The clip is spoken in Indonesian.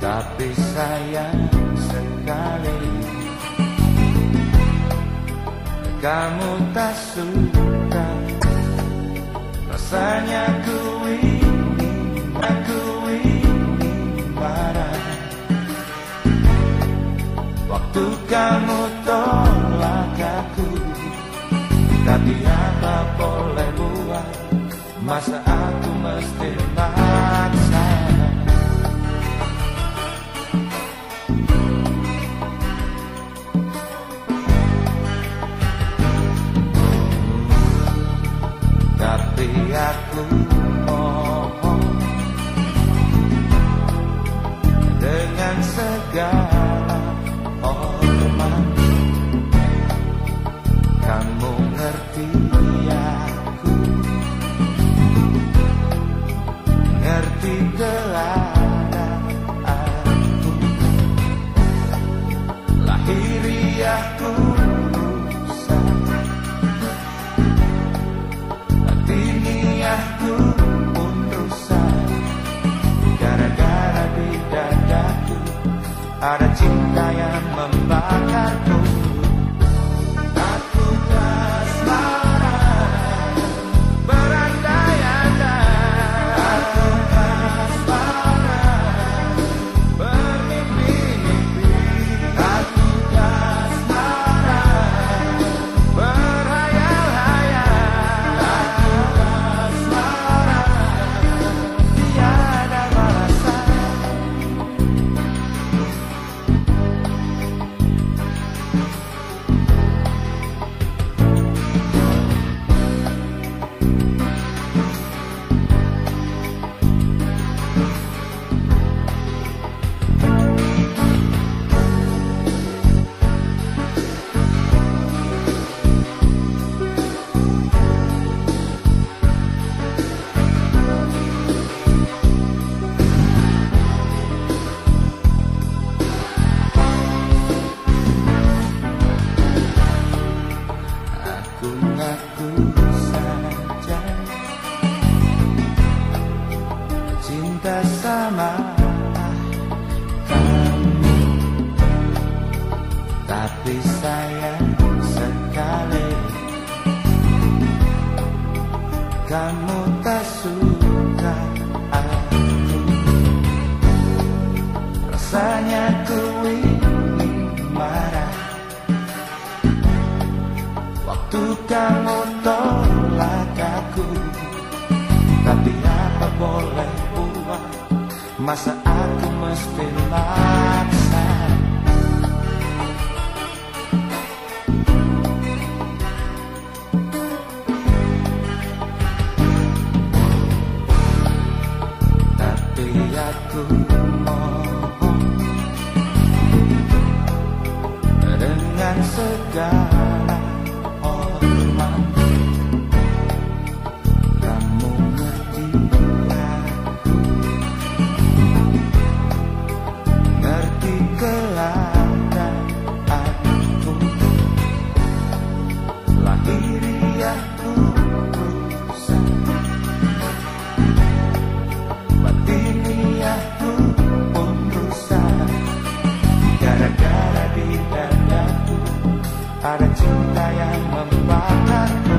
Tapi sayang sekali Kamu tak suka Rasanya ku ingin Aku ingin marah. Waktu kamu tolak aku Tapi apa boleh buat Masa aku Kamu tak suka aku. Rasanya ku ingin marah. Waktu kamu tolak aku. Tapi apa boleh buat? Masa aku mesti maksa Ada cinta yang membakarku